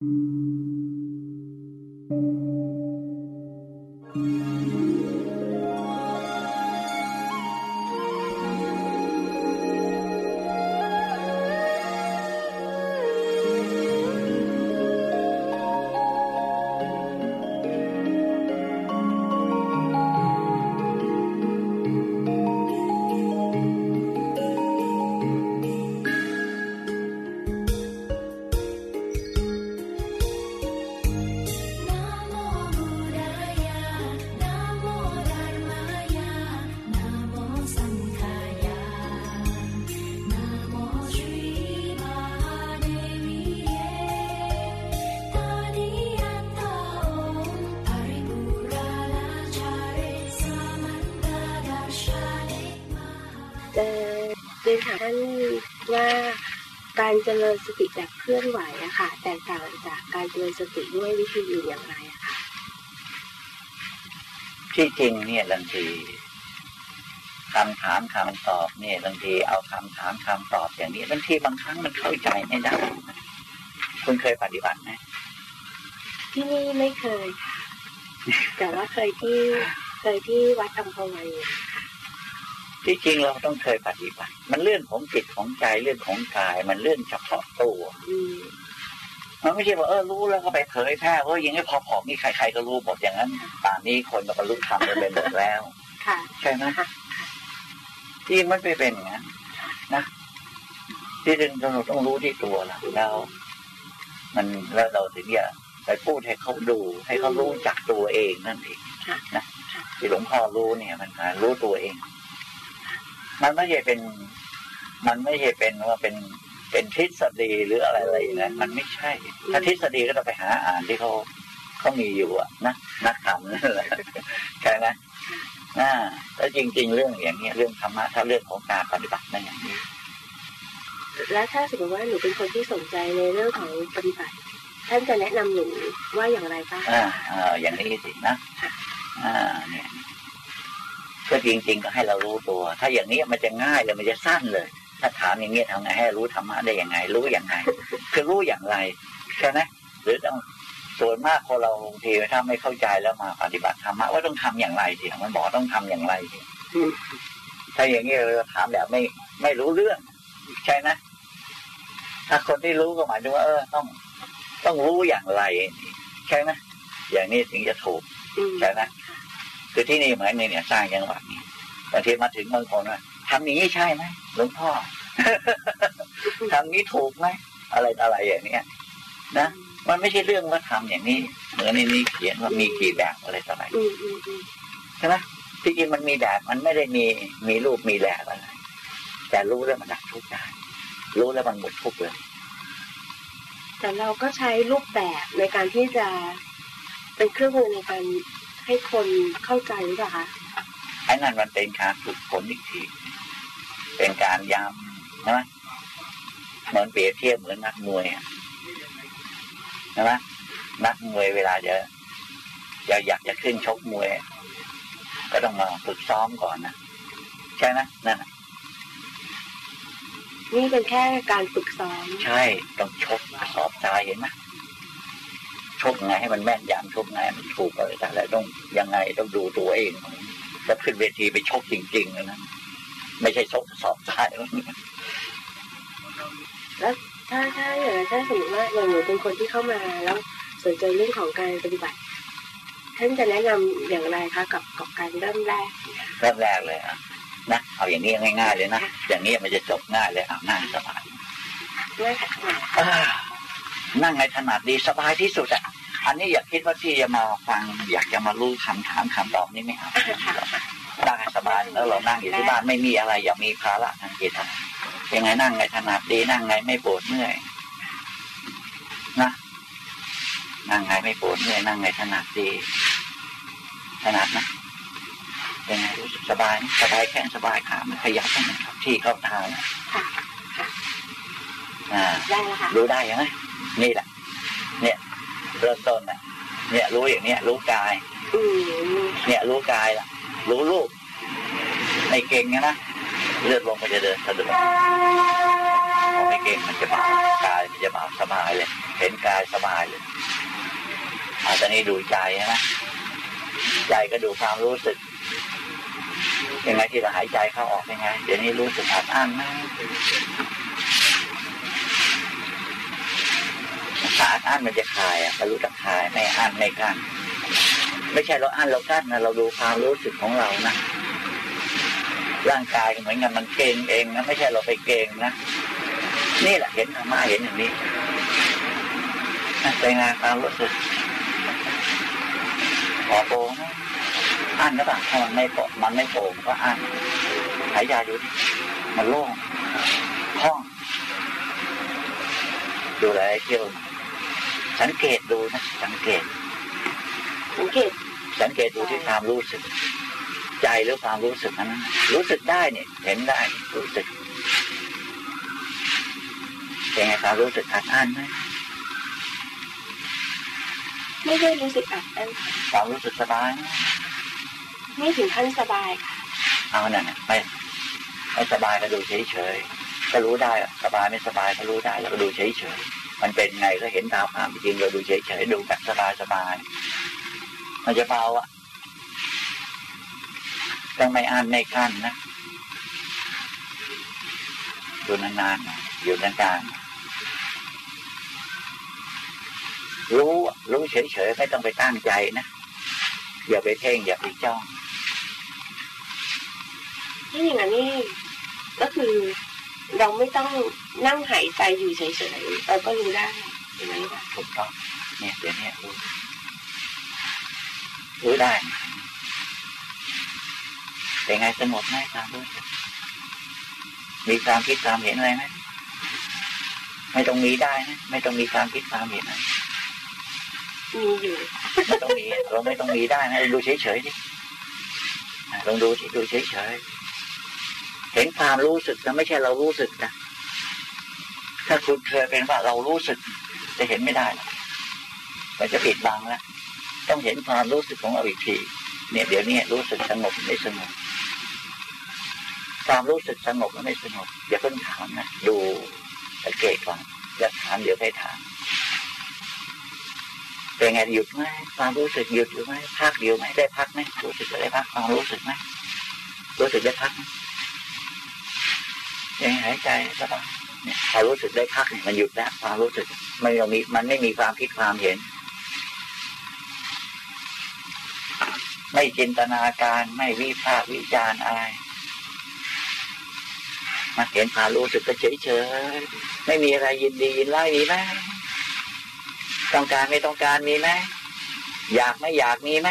Thank you. การเจริญสติแบบเคลื่อนไหวอะค่ะแตกต่างจากการเจริญสติด้วยวิธีอื่นอย่างไรอะค่ะที่จริงเนี่ยบางทีคำถามคำตอบเนี่ยบางทีเอาคำถามคำตอบอย่างนี้บางทีบางครั้งมันเข้าใจไม่ได้คุณเคยปฏิบัติไหมที่นี่ไม่เคยค่ะแต่ว่าเคยที่เคยที่วัดอัมพวันค่ะ ที่จริงเราต้องเคยปฏิบัติ มันเรื่องของจิตของใจเรื่องของกาย มันเรื่องเฉพาะตัวมันไม่ใช่ว่าเออรู้แล้วก็ไปเผยแพร่เออยังไงพอผอมนี่ใคร ๆก็รู้หมดอย่างนั้นป่านนี้คนก็บรรลุธรรมไปหมดแล้วค่ะใช่ไหมที่มันไม่เป็นอย่างนั้นนะที่จริงเราต้องรู้ที่ตัวเราแล้วมันแล้วเราถึงจะไปพูดให้เขาดูให้เขารู้จักตัวเองนั่นเองนะที่หลวงพ่อรู้เนี่ยมันรู้ตัวเอง มันไม่ใช่เป็น มันไม่ใช่เป็นว่าเป็นเป็นทฤษฎีหรืออะไรอะไรนะมันไม่ใช่ ถ้าทฤษฎีก็ต้องไปหาอ่านที่เขาเขามีอยู่อะนะนักธรรมนั่นแหละใช่ไหมน่าแล้วจริง ๆ เรื่องอย่างนี้เรื่องธรรมะถ้าเรื่องของการปฏิบัตินั่นอย่างนี้แล้วถ้าสมมติว่าหนูเป็นคนที่สนใจในเรื่องของปฏิบัติ ท่านจะแนะนำหนูว่าอย่างไรบ้างอ่าอ่าอย่างนี้สินะอ่าเนี่ย ก็จริง ๆ ก็ให้เรารู้ตัว ถ้าอย่างนี้มันจะง่ายเลยมันจะสั้นเลย ถ้าถามอย่างนี้ทำไงให้รู้ธรรมะได้ยังไง รู้อย่างไง คือรู้อย่างไรใช่ไหมหรือต้องส่วนมากคนเราบางทีถ้าไม่เข้าใจแล้วมาปฏิบัติธรรมะว่าต้องทำอย่างไรสิมันบอกต้องทำอย่างไรสิถ้าอย่างนี้เราถามแบบไม่ไม่รู้เรื่อง ใช่ไหมถ้าคนที่รู้ก็หมายถึงว่าเออต้อง ต้องรู้อย่างไร ใช่ไหมอย่างนี้ถึงจะถูกใช่ไหม คือที่นี่เหมือนเนี่ยสร้างจังหวัดนี้บางทีมาถึงบางคนว่าทำนี้ใช่ไหมหลวงพ่อทำนี้ถูกไหมอะไรอะไรอย่างเนี้ยนะมันไม่ใช่เรื่องว่าทำอย่างนี้เหมือนในนี้เขียนว่ามีกี่แบบอะไรต่ออะไรใช่ไหมที่จริงมันมีแบบมันไม่ได้มีมีรูปมีแบบอะไร แต่รู้แล้วมันดับทุกข์ได้รู้แล้วมันหมดทุกข์เลย แต่เราก็ใช้รูปแบบในการที่จะเป็นเครื่องมือในการ ให้คนเข้าใจหรือเปล่าคะไอ้นั่นมันเป็นการฝึกฝนอีกทีเป็นการย้ำนะเหมือนเปรียบเทียบเหมือนนักมวยนะนักมวยเวลาจะจะอยากจะขึ้นชกมวย ก็ต้องมาฝึกซ้อมก่อนนะใช่ไหมนั่นนี่เป็นแค่การฝึกซ้อม ใช่ ต้องชกสอบใจเห็นไหม ชกไงให้มันแม่นยำชกไงมันถูกอะไรแต่ละต้องยังไงต้องดูตัวเองจะขึ้นเวทีไปชกจริงๆนะไม่ใช่ชกสอบได้แล้วถ้าถ้าอย่างถ้าสมมติว่าอย่างหนูเป็นคนที่เข้ามาแล้วสนใจเรื่องของการปฏิบัติท่านจะแนะนำอย่างไรคะกับกับการเริ่มแรกเริ่มแรกเลยอะนะเอาอย่างนี้ง่าย ๆ เลยนะอย่างนี้มันจะจบง่ายเลยอะนั่งสบาย นั่งไงถนัดดีสบายที่สุดอะอันนี้อยากคิดว่าที่จะมาฟัง อยากจะมารู้คำถามคำตอบนี่ไม่เอานั่งสบายแล้วเรานั่งอยู่ที่บ้านไม่มีอะไร อย่ามีภาระทางจิตยังไงนั่งไงถนัดดีนั่งไงไม่ปวดเมื่อยนะนั่งไงไม่ปวดเมื่อยนั่งไงถนัดดีถนัดนะยังไงรู้สึกสบายสบายแขนสบายขามันขยับมันที่เข้าทางอ่ารู้ได้ยังไง นี่แหละ เนี่ยเริ่มต้นน่ะเนี่ยรู้อย่างเนี้ยรู้กายเนี่ยรู้กายล่ะ รู้รูปในเก่งนะเลือดลงไปจะเดินสะดวกพอไปไม่เก่งมันจะเบากายมันจะเบาสบายเลย เห็นกายสบายเลยอาตอนนี้ดูใจนะใจก็ดูความรู้สึกยังไงที่เราหายใจเข้าออกยังไงเดี๋ยวนี้รู้สึกอัดอั้นนะ ถ้าอัดอั้นมันจะคลายอะรารู้จักคลายไม่อั้นไม่กั้นไม่ใช่เราอั้นเรากั้นนะเราดูความรู้สึกของเรานะร่างกายเหมือนกันมันเก่งเองนะไม่ใช่เราไปเก่งนะนี่แหละเห็นธรรมะเห็นอย่างนี้เป็นงานความรู้สึกขอโป่งอั้นหรือเปล่าถ้ามันไม่โป่มันไม่โป่งก็อั้นหายใจดูดิมันโล่งห้องดูอะไรเที่ยว สังเกตดูนะ สังเกตสังเกตสังเกตดูที่ความรู้สึก ใจหรือความรู้สึกนั้น รู้สึกได้เนี่ยเห็นได้รู้สึกเป็นไงความรู้สึกอัดอั้นไหมไม่ได้รู้สึกอัดอั้นความรู้สึกสบายไหมไม่ถึงขั้นสบายค่ะเอานั่นน่ะไม่ไม่สบายก็ดูเฉยเฉยๆก็รู้ได้อะสบายไม่สบายก็รู้ได้แล้วก็ดูเฉยเฉยๆ มันเป็นไงก็เห็นตามความจริงเราดูเฉยๆดูแบบสบายสบายๆมันจะเบาอะต้องไม่อ่านไม่กั้นนะดูนานๆนะอยู่นานๆรู้รู้เฉยๆไม่ต้องไปตั้งใจนะอย่าไปเพ่งอย่าไปจ้องถ้าอย่างนั้นนี่ก็คือ เราไม่ต้องนั่งหายใจอยู่เฉยๆเราก็รู้ได้อย่างนั้นค่ะถูกต้องเนี่ยเดี๋ยวนี้รู้รู้ได้เป็นไงสงบไหมความรู้สึกมีความคิดความเห็นอะไรไหมไม่ต้องมีได้นะไม่ต้องมีความคิดความเห็นนะมีอยู่ไม่ต้องมีเราไม่ต้องมีได้นะดูเฉยๆดิอะลองดูที่ดูเฉยๆ เห็นความรู้สึกนะไม่ใช่เรารู้สึกนะถ้าคุณเคยเป็นว่าเรารู้สึก จะเห็นไม่ได้มันจะปิดบังแล้วต้องเห็นความรู้สึกของเราอีกทีเนี่ยเดี๋ยวนี้รู้สึกสงบไม่สงบความรู้สึกสงบหรือไม่สงบอย่าเพิ่งถามนะดูสังเกตก่อนอย่าถามเดี๋ยวให้ถามเป็นไงหยุดไหมความรู้สึกหยุดหรือไม่พักเดียวไหมได้พักไหมรู้สึกได้พักความรู้สึกไหมรู้สึกได้พักไหม ยังหายใจสบายเนี่ยพอรู้สึกได้พักเนี่ยมันหยุดแล้วความรู้สึกมันยังมีมันไม่มีความคิดความเห็น ไม่จินตนาการไม่วิพากษ์วิจารณ์อะไรมาเห็นความรู้สึกก็เฉยเฉยไม่มีอะไรยินดียินไล่มีไหมต้องการไม่ต้องการมีไหมอยากไม่อยากมีไหม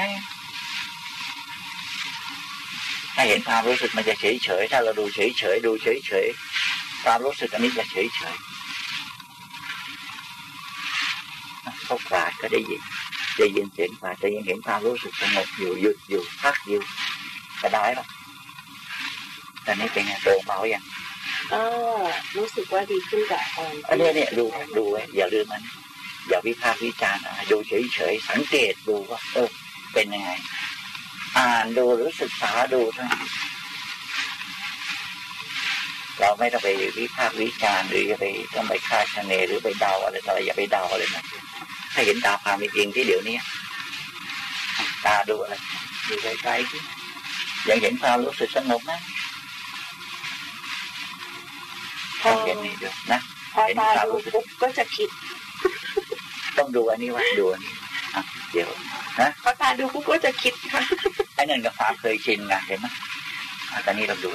ถ้าเห็นความรู้สึกมันจะเฉยเฉยๆถ้าเราดูเฉยเฉยๆดูเฉยเฉยๆความรู้สึกอันนี้จะเฉยเฉยๆเขากราดก็ได้ยินได้ยินเสียงกราดแต่ยังเห็นความรู้สึกสงบอยู่หยุดอยู่พักอยู่สบายหรอตอนนี้เป็นไงโตเบาอย่างก็รู้สึกว่าดีขึ้นกว่าตอนอันนี้เนี่ยดูดูไว้อย่าลืมมัน อย่าวิพากษ์วิจารณ์อะไรดูเฉยๆสังเกตดูว่าเออเป็นยังไง อ่านดูหรือศึกษาดูเท่านั้นเราไม่ต้องไปวิพากษ์วิจารณ์หรือจะไปต้องไปคาดคะเนหรือไปเดาอะไรต่ออะไรอย่าไปเดาอะไรนะให้เห็นตามความเป็นจริงที่เดี๋ยวนี้ตาดูอะไรดูไกลๆที่ยังเห็นความรู้สึกสงบไหมพต้อองเห็นนี่ด้วยนะพอตาดูปุ๊บก็จะคิด ต้องดูอันนี้ว่าดูอันนี้อะเดี๋ยวพอตาดูปุ๊บก็จะคิดค่ะไอ้ นั่นกับความเคยชินไงเห็นไหมตอนนี้เราดู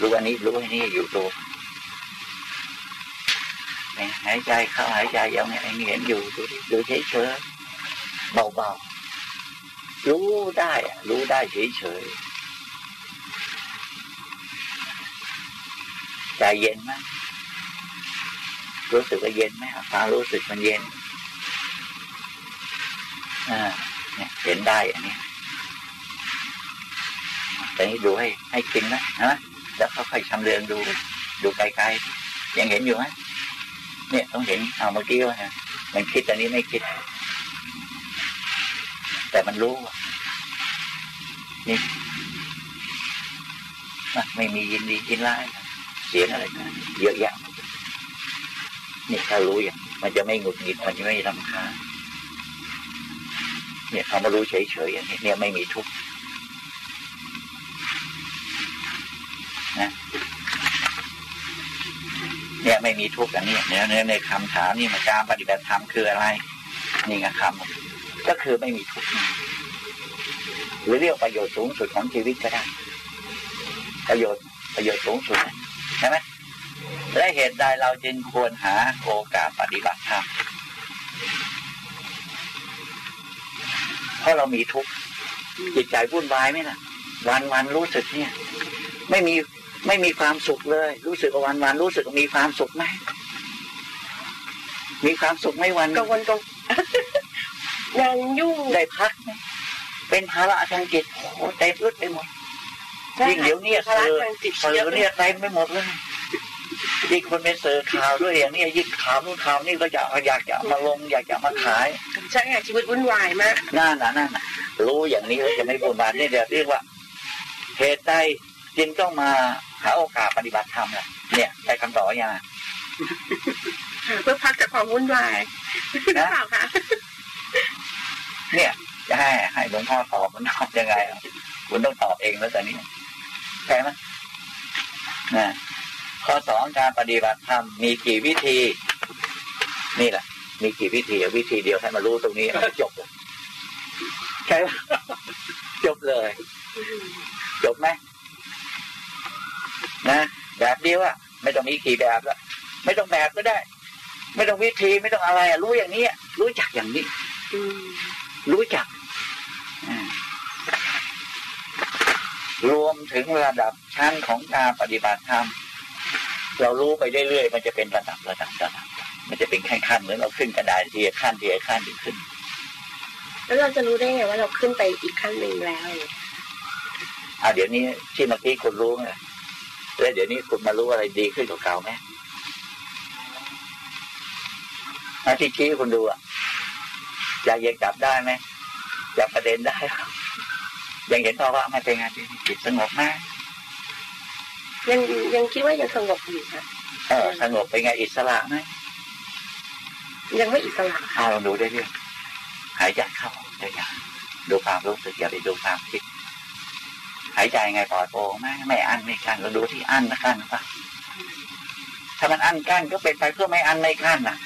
รู้อันนี้รู้อันนี้อยู่ตัวหายใจเข้าหายใจยังไงเห็นอยู่ดูดูเฉยเฉยเบาๆรู้ได้อะรู้ได้เฉยเฉยใจเย็นไหมรู้สึกว่าเย็นไหมอะความรู้สึกมันเย็นอ่าเนี่ยเห็นได้อันนี้ แต่นี้ดูให้ให้จริงนะนะแล้วค่อยๆชำเลืองดู ดูไกลๆยังเห็นอยู่ไหมเนี่ยต้องเห็นเอาเมื่อกี้ว่ามันคิดแต่นี้ไม่คิด แต่มันรู้นี่ไม่มียินดียินร้ายเสียงอะไรนะเยอะแยะนี่ถ้ารู้อย่าง มันจะไม่หงุดหงิดมันจะไม่รำคาเนี่ยเขามารู้เฉยๆอย่างนี้เนี่ยไม่มีทุกข์ นะเนี่ยไม่มีทุกข์อย่างนี้เนี่ยในในคำถามนี่มันการปฏิบัติธรรมคืออะไร นี่ไงคำก็คือไม่มีทุกข์หรือเรียกประโยชน์สูงสุดของชีวิตก็ได้ ประโยชน์ประโยชน์สูงสุดใช่ไหมและเหตุใดเราจึงควรหาโอกาสปฏิบัติธรรมเพราะเรามีทุกข์จิตใจวุ่นวายไหมนะวันวันรู้สึกเนี่ย ไม่มี ไม่มีความสุขเลย รู้สึกวันวันรู้สึกมีความสุขไหมมีความสุขไหมวันกังวลกังยังยุ่งได้พักไหมเป็นภาระทางจิตโอ้โหเต็มรถไปหมดยิ่งเดี๋ยวนี้ภาเสืระอทางจิตเสืเยออะเนี่ยเต็มไปหมดเลยยิ่งคนเป็นเสือข่าวด้วยอย่างนี้ยิ่งข่าวนู่นข่าวนี่ก็อยากอยากจะเอามาลง อยากจะเอามาขายใช่ไงชีวิตวุ่นวายมากนั่นน่ะนั่นน่ะรู้อย่างนี้แล้วจะไม่บุญบาปนี่เดี๋ยวเรียกว่าเหตุใดจึงต้องมา หาโอกาสปฏิบัติธรรมล่ะเนี่ยได้คำตอบยังเพื่อพักจากความวุ่นวายหรือเปล่าคะเนี่ยจะให้ให้หลวงพ่อตอบมันตอบยังไงอะคุณต้องตอบเองแล้วตอนนี้ใช่ไหมนะข้อสองการปฏิบัติธรรมมีกี่วิธี นี่แหละ มีกี่วิธีอะวิธีเดียวให้มารู้ตรงนี้เอาจบเลยใช่ไหมจบเลย จบไหม นะ แบบเดียวอะไม่ต้องมีกี่แบบละไม่ต้องแบบก็ได้ ไม่ต้องวิธีไม่ต้องอะไรอะรู้อย่างนี้อะรู้จักอย่างนี้อืมรู้จักอ่ารวมถึงระดับชั้นของการปฏิบัติธรรมเรารู้ไปเรื่อยๆมันจะเป็นระดับระดับระดับมันจะเป็นขั้นๆเหมือนเราขึ้นกระดาษทีละขั้นทีละขั้นทีขึ้น แล้วเราจะรู้ได้ไงว่าเราขึ้นไปอีกขั้นหนึ่งแล้วอ่าเดี๋ยวนี้ที่เมื่อกี้คุณรู้ไง แล้วเดี๋ยวนี้คุณมารู้อะไรดีขึ้นกว่าเก่าไหมอาที่ชี้คุณดูอะอยากยังจับได้ไหมจับประเด็นได้ไหมยังเห็นภาวะไม่เป็นไงจิตสงบไหมยังยังคิดว่ายังสงบอยู่ค่ะเออสงบเป็นไงอิสระไหมยังไม่อิสระเอาลองดูได้เรื่อยหายใจเข้าได้ยังดูความรู้สึกอย่าไปดูความคิด หายใจไงปลอดโปร่งไหมไม่อั้นไม่กั้นเราดูที่อั้นนะกั้นปะถ้ามันอั้นกั้นก็เป็นไปเพื่อไม่อั้นไม่กั้นนะ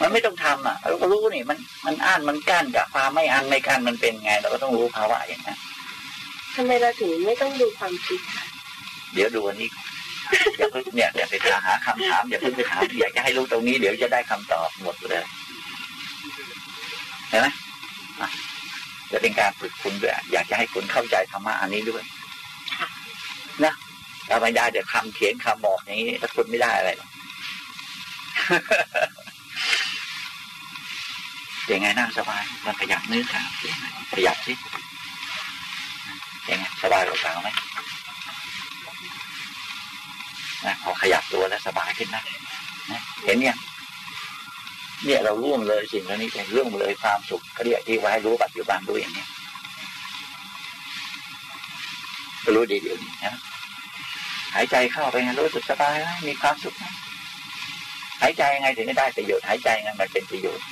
มันไม่ต้องทำอะเราก็รู้นี่มันมันอั้นมันกั้นกับความไม่อั้นไม่กั้นมันเป็นไง เราก็ต้องรู้ภาวะอย่างนั้นทำไมเราถึงไม่ต้องดูความคิดค่ะเดี๋ยวดูอันนี้ก่อนอย่าเพิ่งเนี่ยอย่าไปหาคำถามอย่าเพิ่งไปถามอยากจะให้รู้ตรงนี้เดี๋ยวจะได้คำตอบหมดเลยเห็นไหมอะ จะเป็นการฝึกคุณด้วยอยากจะให้คุณเข้าใจธรรมะอันนี้ด้วยนะถ้าไม่ได้เดี๋ยวคำเขียนคำบอกอย่างนี้ถ้าคุณไม่ได้อะไรหรอกยังไงนั่งสบายมันขยับนิ้วขาขยับสิยังไงสบายกว่าเก่าไหมนะพอขยับตัวแล้วสบายขึ้นนะนะเห็นยัง เนี่ยเราร่วมเลยสิ่งเหล่านี้เป็นร่วมเลยความสุขเขาเรียกที่ไว้รู้ปัจจุบันรู้อย่างนี้รู้ดีเดี๋ยวนี้นะหายใจเข้าไปไงรู้สึกสบายมีความสุขไหมหายใจยังไงถึงได้ประโยชน์หายใจยังไงมันเป็นประโยชน์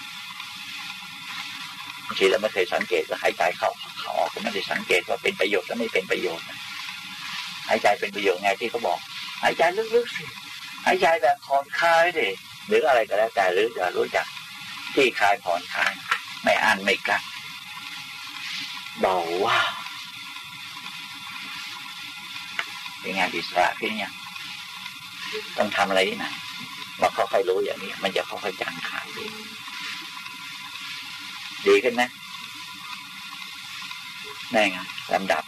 บางทีเราไม่เคยสังเกตว่าหายใจเข้าเขาออกก็ไม่ได้สังเกตว่าเป็นประโยชน์และไม่เป็นประโยชน์หายใจเป็นประโยชน์ไงที่เขาบอก หายใจลึกๆสิหายใจแบบผ่อนคลายดิ หรืออะไรก็แล้วแต่หรือจะรู้จักที่คลายผ่อนคลายไม่อันไม่กัดเบาว่าเป็นไงอิสระขึ้นยังต้องทำอะไรที่ไหนมาค่อยๆรู้อย่างนี้ มันจะค่อยๆจางคลายดีดีขึ้นไหมได้ไงลำดับ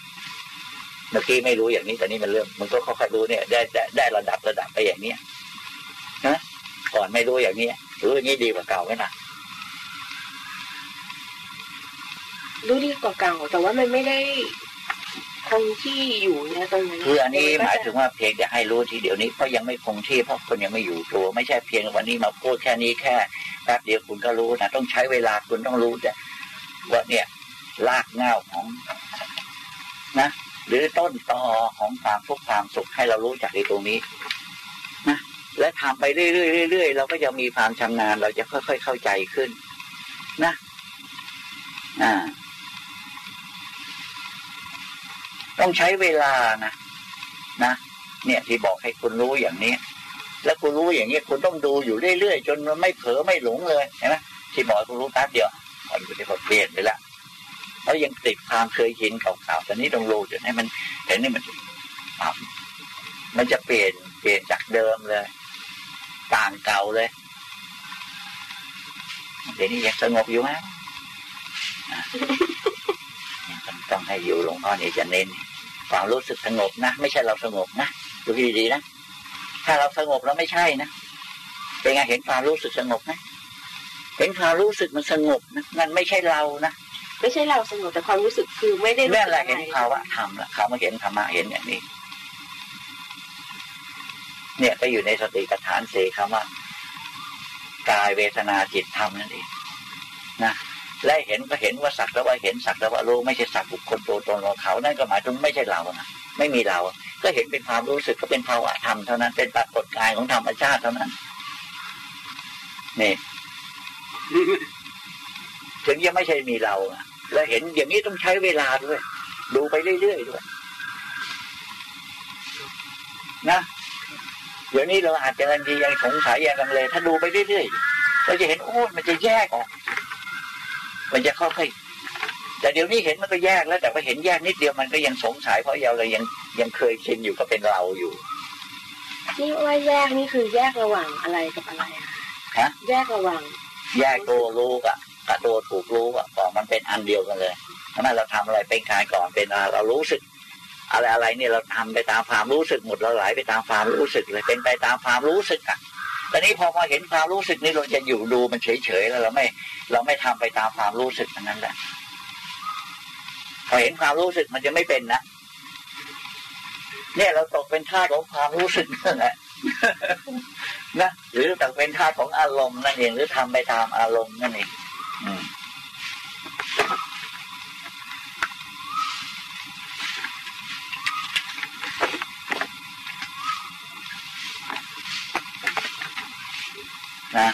เมื่อกี้ไม่รู้อย่างนี้แต่นี่มันเริ่มมันก็ค่อยๆรู้เนี่ย ได้ได้ได้ระดับระดับไปอย่างเนี้ย ก่อนไม่รู้อย่างนี้รู้อย่างนี้ดีกว่าเก่าไหมล่ะรู้ดีกว่าเก่าแต่ว่ามันไม่ได้คงที่อยู่นะตรงนั้นคืออันนี้หมายถึงว่าเพียงแต่ให้รู้ทีเดียวนี้เพราะยังไม่คงที่เพราะคนยังไม่อยู่ตัว ไม่ใช่เพียงวันนี้มาพูดแค่นี้แค่แป๊บเดียวคุณก็รู้นะต้องใช้เวลาคุณต้องรู้แต่ว่าเนี่ยรากเหง้าของนะ หรือต้นตอของความทุกข์ความสุขให้เรารู้จากในตรงนี้นะและ ทำไปเรื่อยๆเรื่อยๆเราก็จะมีความชำนาญ เราจะค่อยๆเข้าใจขึ้น นะ อ่า ต้องใช้เวลานะนะเนี่ยที่บอกให้คุณรู้อย่างนี้ แล้วคุณรู้อย่างนี้คุณต้องดูอยู่เรื่อยๆจนมันไม่เผลอไม่หลงเลยเห็นไหมที่บอกคุณรู้แป๊บเดียวพออยู่ที่พอเปลี่ยนไปแล้วแล้วยังติดความเคยชินเก่าๆต่นี้ต้องรู้จนให้มันเห็นนี่มันมันจะเปลี่ยนเปลี่ยนจากเดิมเลย ต่างเก่าเลย เดี๋ยวนี้ยังสงบอยู่ไหมต้องให้อยู่หลวงพ่อนี่จะเน้นความรู้สึกสงบนะ ไม่ใช่เราสงบนะดูดีๆนะถ้าเราสงบแล้วไม่ใช่นะเป็นไงเห็นความรู้สึกสงบไหมเห็นความรู้สึกมันสงบนะมันไม่ใช่เรานะไม่ใช่เราสงบแต่ความรู้สึกคือไม่ได้นั่นแหละเห็นภาวะธรรมละเขามาเห็นธรรมะเห็นอย่างนี้ เนี่ยไปอยู่ในสติปัฏฐานเสี่คำว่ากายเวทนาจิตธรรมนั่นเองนะและเห็นก็เห็นว่าสักแล้วว่าเห็นสักแล้วว่ารู้ไม่ใช่สักบุคคลตัวตนของเขา นั่นก็หมายถึงไม่ใช่เรานะไม่มีเรา ก็เห็นเป็นความรู้สึกก็เป็นภาวะธรรมเท่านั้นเป็นปรากฏกายของธรรมชาติเท่านั้น นี่ ถึงยังไม่ใช่มีเราและเห็นอย่างนี้ต้องใช้เวลาด้วย ดูไปเรื่อยๆด้วย นะ เดี๋ยวนี้เราอาจจะยังยังสงสัยยังลังเลถ้าดูไปเรื่อยๆเราจะเห็นโอ้มันจะแยกออก มันจะค่อยๆแต่เดี๋ยวนี้เห็นมันก็แยกแล้ว แต่พอเห็นแยกนิดเดียวมันก็ยังสงสัยเพราะเรายังยังเคยชินอยู่ก็เป็นเราอยู่ที่ว่าแยกนี่คือแยกระหว่างอะไรกับอะไรอะฮะแยกระหว่าง แยกตัวรู้กับกับตัวถูกรู้อะก่อนมันเป็นอันเดียวกันเลยทำไมเราทำอะไรเป็นกายก่อนเป็นเรารู้สึก อะไรอะไรเนี่ยเราทำไปตามความรู้สึกหมดเราไหลไปตามความรู้สึกเลยเป็นไปตามความรู้สึกอะตอนนี้พอมาเห็นความรู้สึกนี่เราจะอยู่ดูมันเฉยๆแล้วเราไม่ เราไม่ทำไปตามความรู้สึกนั้นแหละพอเห็นความรู้สึกมันจะไม่เป็นนะเนี่ยเราตกเป็นท่าของความรู้สึกนั่นแหละนะหรือตกเป็นท่าของอารมณ์นั่นเองหรือทำไปตามอารมณ์นั่นเอง นะ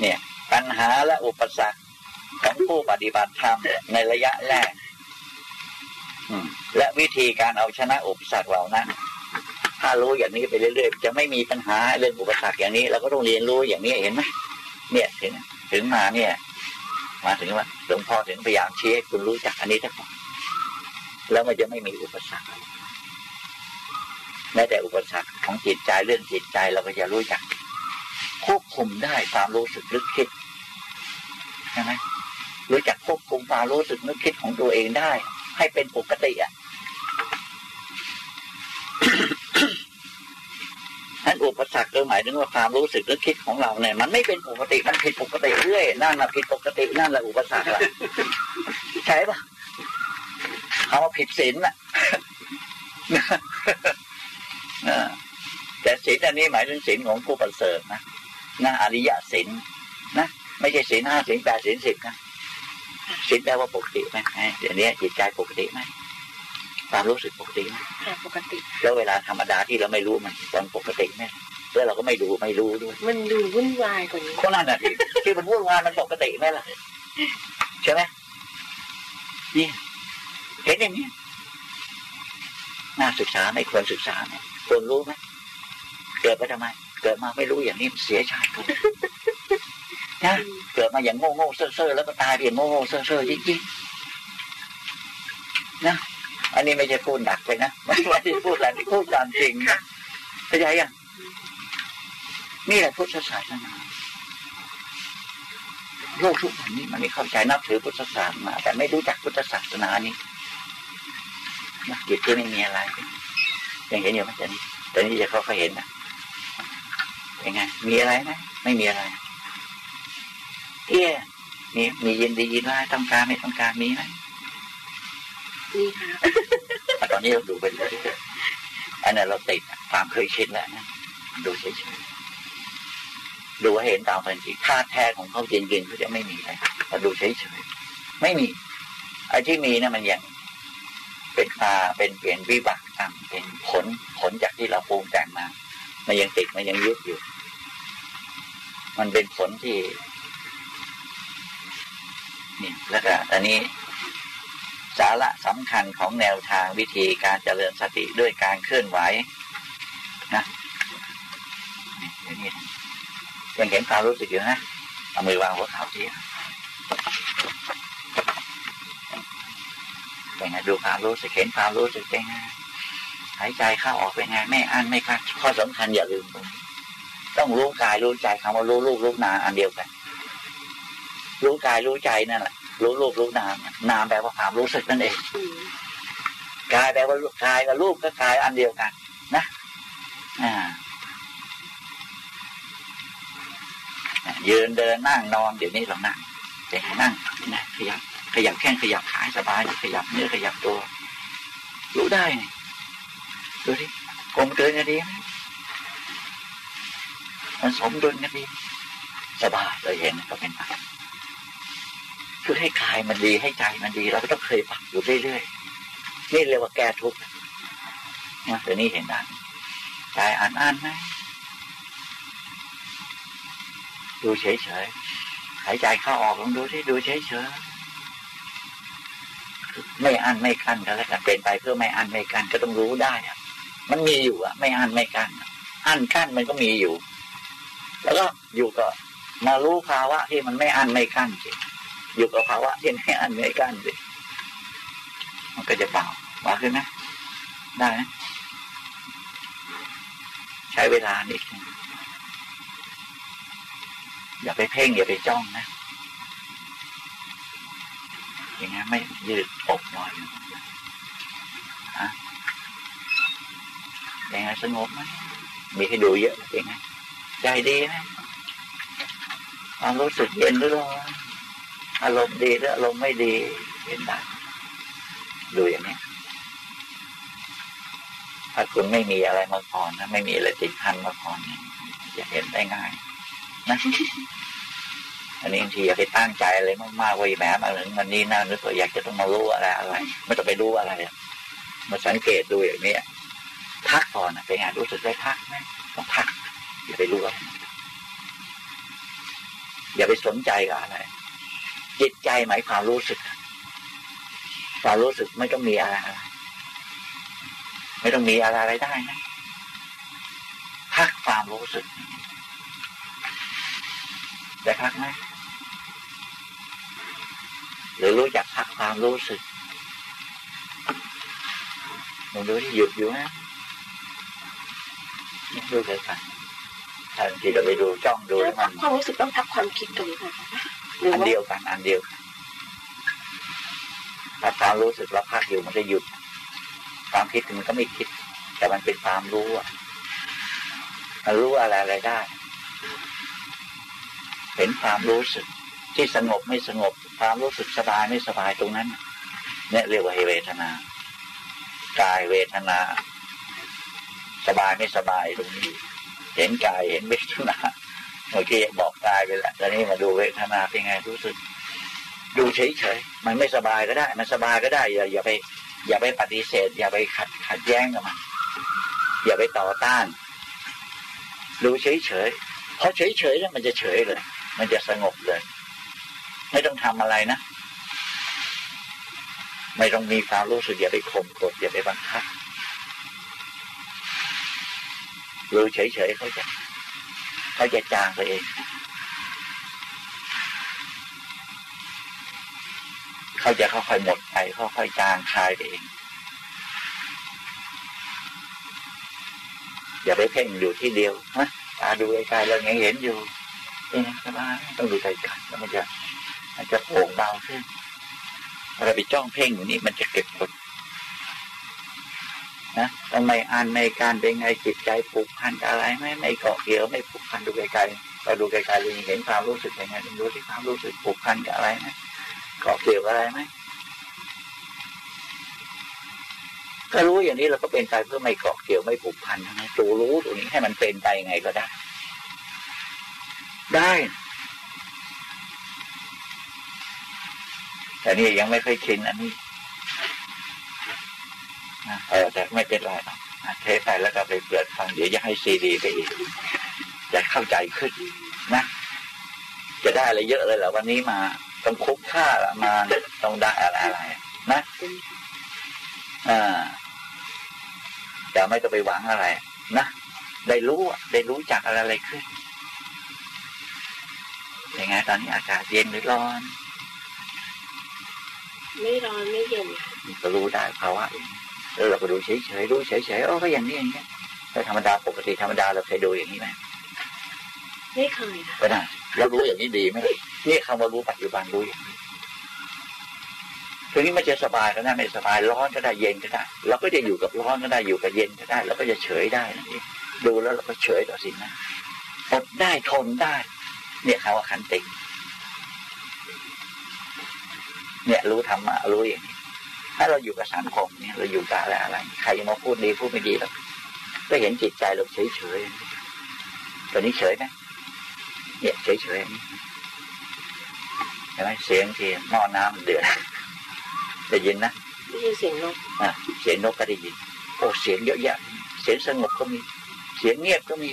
เนี่ยปัญหาและอุปสรรคของผู้ปฏิบัติธรรมในระยะแรกและวิธีการเอาชนะอุปสรรคเหล่านั้นถ้ารู้อย่างนี้ไปเรื่อยๆจะไม่มีปัญหาเรื่องอุปสรรคอย่างนี้เราก็ต้องเรียนรู้อย่างนี้เห็นไหมเนี่ยถึงถึงมาเนี่ย มาถึงว่าหลวงพ่อถึงพยายามชี้ให้คุณรู้จักอันนี้ทั้งหมดแล้วมันจะไม่มีอุปสรรคแม้แต่อุปสรรคของจิตใจเรื่องจิตใจเราก็จะรู้จัก ควบคุมได้ความรู้สึกนึกคิดใช่ไหมรู้จักควบคุมความรู้สึกนึกคิดของตัวเองได้ ให้เป็นปกติอะนั่นอุปสรรคก็หมายถึงว่าความรู้สึกนึกคิดของเราเนี่ย มันไม่เป็นปกติมันผิดปกติเรื่อยนั่นแหะผิดปกตินั่นแหละอุปสรรคละใช่ปะเอาว่าผิดศีลน่ะแต่ศีลอันนี้หมายถึงศีลของผู้ประเสริฐนะ นะอริยศีลนะไม่ใช่ศีลห้าศีลแปดศีลสิบนะศีลแปลว่าปกติไหมเดี๋ยวนี้จิตใจปกติไหมความรู้สึกปกติไหมปกติ แล้วเวลาธรรมดาที่เราไม่รู้มันตอนปกติไหมแล้วเราก็ไม่ดูไม่รู้ด้วยมันดูวุ่นวายกว่านี้คนนั้นน่ะที่ที่มันวุ่นวายมันปกติไหมล่ะใช่ไหมนี่เห็นอย่างนี้น่าศึกษาไม่ควรศึกษาเนี่ยควรรู้ไหมเกิดไปทำไม เกิดมาไม่รู้อย่างนี้เสียชาตินะเกิดมาอย่างโง่โง่เซ่อเซ่อแล้วก็ตายเพียงโง่โง่เซ่อเซ่อจริงๆนะอันนี้ไม่ใช่พูดหนักเลยนะไม่ใช่พูดอะไรพูดตามจริงนะเข้าใจยังนี่แหละพุทธศาสนาโลกทุกวันนี้มันไม่เข้าใจนับถือพุทธศาสนาแต่ไม่รู้จักพุทธศาสนานี้นะจิตที่ไม่มีอะไรยังเห็นอยู่ไหมแต่นี้แต่นี้จะเขาเขาเห็นนะ ยังไง มีอะไรไหมไม่มีอะไร เอี้ยมีมียินดียินร้ายต้องการไม่ต้องการมีไหมมีค่ะตอนนี้เราดูไปเลยอันนั้นเราติดความเคยชินแล้วนะดูเฉยๆดูให้เห็นตามเป็นจริงค่าแท้ของเขาจริงๆเขาจะไม่มีเลยเราดูเฉยๆไม่มีไอ้ที่มีนะมันอย่างเป็นตาเป็นเปลี่ยนวิบัติตามเป็นผลผลจากที่เราปรุงแต่งมา มันยังติดมันยังยึดอยู่ มันเป็นผลที่นี่แล้วก็อันนี้สาระสำคัญของแนวทางวิธีการเจริญสติด้วยการเคลื่อนไหวนะนี่ยวนี้ยังเห็นความรู้สึกอยู่นะเอามือวางหัวเข่าทีเป็นไงดูความรู้สึกเห็นความรู้สึกเป็นไงหายใจเข้าออกเป็นไงไม่อั้นไม่คัดข้อสำคัญอย่าลืมตรงนี้ ต้องรู้กายรู้ใจคำว่ารู้ลูกรู้นามอันเดียวกัน รู้กายรู้ใจนั่นแหละรู้รูปรู้นามนามแปลว่าความรู้สึกนั่นเองกายแปลว่ากายกับรูปก็กายอันเดียวกัน นะอ่ายืนเดินนั่งนอนเดี๋ยวนี้เรานั่งแต่ให้นั่งนะขยับขยับแข้งขยับขาสบายขยับเนื้อขยับตัว รู้ได้นี่ดูที่กลมเกินกันดีไหม มันสมดุลกันดีสบายเลยเห็นก็เป็นไปคือให้กายมันดีให้ใจมันดี เราก็ต้องเคยปรับอยู่เรื่อยๆนี่เรียกว่าแก้ทุกข์นะเดี๋ยวนี้เห็นได้ใจอ่านอ่านไหมดูเฉยๆหายใจเข้าออกลองดูที่ดูเฉยๆไม่อันไม่กั้นกันแล้วกันเป็นไปเพื่อไม่อันไม่กั้นก็ต้องรู้ได้อะมันมีอยู่อะไม่อันไม่กั้นอะอันกั้นมันก็มีอยู่ แล้วก็อยู่ก็มารู้ภาวะที่มันไม่อันไม่กั้นสิอยู่กับภาวะที่ไม่อันไม่กั้นสิมันก็จะเบาเบาขึ้นไหมได้ไหมใช้เวลานิดนึงอย่าไปเพ่งอย่าไปจ้องนะ อย่างงี้นไม่ยืดอกหน่อยฮะเป็นไงสงบไหมมีให้ดูเยอะเป็นไง ใจดีไหมความรู้สึกเย็นหรือร้อนอารมณ์ดีหรืออารมณ์ไม่ดี เห็นได้ดูอย่างนี้ถ้าคุณไม่มีอะไรมาก่อนนะไม่มีอะไรติดพันมาก่อนเนี่ยจะเห็นได้ง่ายนะอันนี้บางทีอย่าไปตั้งใจอะไรมากๆว่าแหมมาถึงวันนี้นะนึกว่าอยากจะต้องมารู้อะไรอะไรไม่ต้องไปรู้อะไรมาสังเกตดูอย่างนี้พักก่อนนะเป็นไงรู้สึกได้พักไหมต้องพัก อย่าไปรู้อะไรอย่าไปสนใจกับอะไร จิตใจหมายความรู้สึก ความรู้สึกไม่ต้องมีอะไรอะไร ไม่ต้องมีอะไรอะไรได้นะพักความรู้สึกได้พักไหมหรือรู้จักพักความรู้สึกลองดูที่หยุดอยู่นะดูเลยค่ะ บางทีเราไปดูจ้องดูแล้แล้ววมันความรู้สึกต้องทับความคิดตรงนี้ค่ะหรืออันว่าเดียวกันอันเดียวกันถ้าความรู้สึกเราพักอยู่มันจะหยุด ความคิดมันก็ไม่คิด แต่มันเป็นความรู้อะมันรู้อะไรอะไรได้ เห็นความรู้สึกที่สงบไม่สงบ ความรู้สึกสบายไม่สบายตรงนั้น เนี่ยเรียกว่าเวทนากายเวทนา สบายไม่สบายตรงนี้ เห็นกายเห็นเวทนาเมื่อกี้บอกกายไปแล้วตอนนี้มาดูเวทนาเป็นไงรู้สึก ดูเฉยๆมันไม่สบายก็ได้ มันสบายก็ได้ อย่าอย่าไป อย่าไปปฏิเสธ อย่าไปขัดขัดแย้งกับมันอย่าไปต่อต้านดูเฉยๆเพราะเฉยๆแล้วมันจะเฉยเลย มันจะสงบเลย ไม่ต้องทำอะไรนะ ไม่ต้องมีความรู้สึกอย่าไปข่มกดอย่าไปบังคับ ดูเฉยๆเขาจะเขาจะจางไปเอง เขาจะค่อยๆหมดไปค่อยๆจางคลายไปเอง อย่าไปเพ่งอยู่ที่เดียวนะตาดูไกลๆเรายังเห็นอยู่เองสบายต้องดูไกลๆแล้วมันจะมันจะโปร่งเบาขึ้นเราไปจ้องเพ่งอยู่นี่มันจะเก็บกด นะทำไมอ่านไม่การเป็นไงจิตใจผูกพันกับอะไรไหมไม่เกาะเกี่ยวไม่ผูกพันดูไกลๆเราดูไกลๆเราเห็นความรู้สึกยังไงดูที่ความรู้สึกผูกพันกับอะไรไหมเกาะเกี่ยวอะไรไหมก็รู้อย่างนี้เราก็เป็นไปเพื่อไม่เกาะเกี่ยวไม่ผูกพันนะตัวรู้ตรงนี้ให้มันเป็นไปยังไงก็ได้ ได้ แต่นี่ยังไม่เคยชินอันนี้ แต่ไม่เป็นไรหรอกอัดเทปไปแล้วก็ไปเปิดฟังเดี๋ยวจะให้ซีดีไปอีกจะเข้าใจขึ้นนะ จะได้อะไรเยอะเลยเหรอวันนี้มาต้องคุ้มค่าละมาต้องได้อะไรอะไรนะอ่าแต่ไม่ต้องไปหวังอะไร นะได้รู้อะได้รู้จักอะไรอะไรขึ้นยังไงตอนนี้อากาศเย็นหรือร้อน ไม่ร้อนไม่เย็นค่ะนี่ก็รู้ได้ภาวะเอง แล้วเราก็ดูเฉยๆรู้เฉยๆโอ้ก็อย่างนี้อย่างนี้แต่ธรรมดาปกติธรรมดาเราเคยดูอย่างนี้ไหมไม่เคยค่ะก็ได้เรารู้อย่างนี้ดีไหมนี่คำว่ารู้ปัจจุบันรู้อย่างนี้ทีนี้มันจะสบายก็ได้ไม่สบายร้อนก็ได้เย็นก็ได้เราก็จะอยู่กับร้อนก็ได้อยู่กับเย็นก็ได้เราก็จะเฉยได้นั่นเองดูแล้วเราก็เฉยต่อสิ่งนั้นอดได้ทนได้ เนี่ยคำว่าขันติเนี่ยรู้ธรรมะรู้อย่างนี้ ถ้าเราอยู่กับสังคมเนี่ยเราอยู่กับอะไรอะไร ใครมาพูดดีพูดไม่ดีแล้วก็เห็นจิตใจเราเฉยเฉยๆตอนนี้เฉยไหมเนี่ยเฉยเฉยๆเห็นไหมเสียงที่หม้อน้ำเดือดได้ยินนะได้ยินเสียงนกอะเสียงนกก็ได้ยินโอ้เสียงเยอะแยะ เสียงสงบก็มี เสียงเงียบก็มี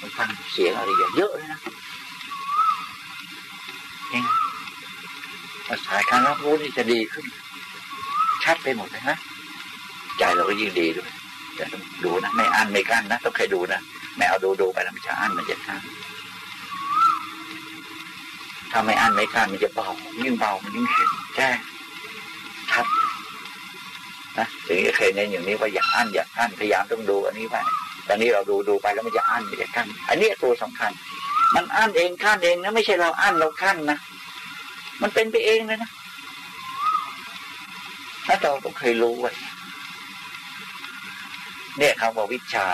มันฟังเสียงอะไรเยอะเลยนะเองภาษาการรับรู้นี่จะดีขึ้น ชัดไปหมดเลยนะใจเราก็ยิ่งดีด้วยแต่ต้องดูนะไม่อั้นไม่กั้นนะต้องเคยดูนะไม่เอาดูดูไปแล้วมันจะอั้นมันจะกั้นถ้าไม่อั้นไม่กั้นมันจะเบายิ่งเบามันยิ่งเห็นแจ้งชัดนะถึงจะเคยเน้นอย่างนี้ว่าอย่าอั้นอย่ากั้นพยายามต้องดูอันนี้ไปตอนนี้เราดูดูไปแล้วมันจะอั้นมันจะกั้นอันนี้ตัวสำคัญ มันอั้นเองกั้นเองนะไม่ใช่เราอั้นเรากั้นนะมันเป็นไปเองเลยนะ ถ้าเราต้องเคยรู้ไว้เนี่ยคำว่าวิชา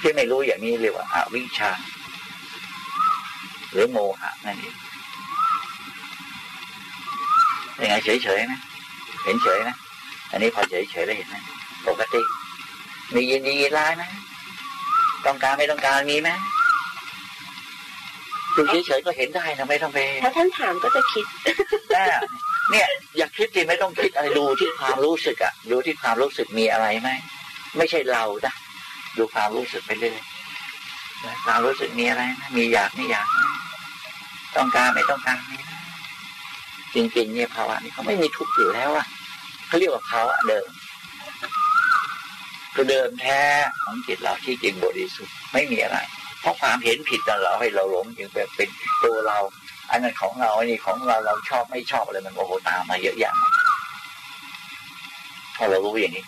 ที่ไม่รู้อย่างนี้เรียกว่าอาวิชา หรือโมหะนั่นเองยังไงเฉยๆนะเห็นเฉยนะอันนี้พอเฉยๆแล้วเห็นไหมปกติ มียินดียินร้ายไหมต้องการไม่ต้องการมีไหมดูเฉยๆก็เห็นได้นะไม่ต้องไปถ้าท่านถามก็จะคิดอ่า เนี่ยอย่าคิดดิไม่ต้องคิดอะไรดูที่ความรู้สึกอะดูที่ความรู้สึกมีอะไรไหมไม่ใช่เรานะดูความรู้สึกไปเรื่อยความรู้สึกมีอะไรนะมีอยากไม่อยาก ต้องการไม่ต้องการมีไหมจริงๆเนี่ยภาวะนี้เขาไม่มีทุกข์อยู่แล้วอะเขาเรียกว่าภาวะเดิมคือเดิมแท้ของจิตเราที่จริงบริสุทธิ์ไม่มีอะไร เพราะความเห็นผิดนั่นเราให้เราหลงจึงเป็นเป็นตัวเรา อันนั้นของเราอันนี้ของเราเราชอบไม่ชอบอะไรมันโอ้โหตามมาเยอะแยะพอเรารู้อย่างนี้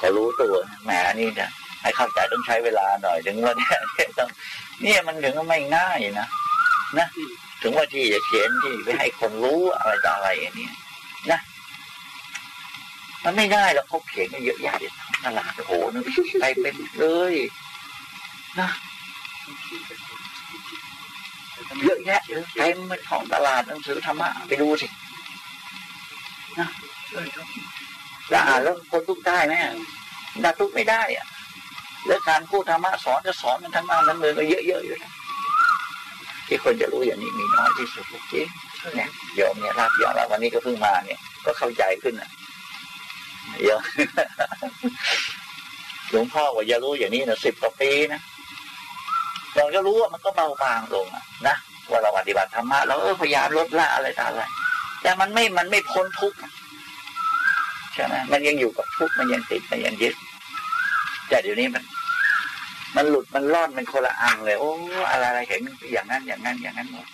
ก็รู้ตัวแหมอันนี่เนี่ยให้เข้าใจต้องใช้เวลาหน่อยถึงว่าเนี่ยต้อง เนี่ยมันถึงไม่ง่ายนะนะถึงว่าที่จะเขียนที่ไปให้คนรู้อะไรต่ออะไรอย่างนี้นะมันไม่ได้แล้วเขาเขียนกันเยอะแยะเลยตลาดโอ้โหนึกไปเป็นเลยนะ เยอะแยะเลยเต็มไปท้องตลาดหนังสือธรรมะไปดูสินะแล้วอ่านแล้วคนทุกข์ได้ไหมน่าทุกข์ไม่ได้อะแล้วการพูดธรรมะสอนจะสอนมันทั้งบ้านทั้งเมืองก็เยอะๆอยู่นะที่คนจะรู้อย่างนี้มีน้อยที่สุดจริงเนี่ยโยมเนี่ยรับยอมรับวันนี้ก็เพิ่งมาเนี่ย ก็เข้าใจขึ้นนะโยมหลวงพ่อว่าจะรู้อย่างนี้นะสิบกว่าปีนะ เราจะรู้ว่ามันก็เบาบางลงนะว่าเราปฏิบัติธรรมะเราเออพยายามลดละอะไรต่ออะไรแต่มันไม่มันไม่พ้นทุกข์ใช่ไหมมันยังอยู่กับทุกข์มันยังติดมันยังยึดแต่เดี๋ยวนี้มัน มันหลุดมันรอดมันคนละอังเลย โอ้อะไรอะไรเห็นอย่างนั้นอย่างนั้นอย่างนั้นหมด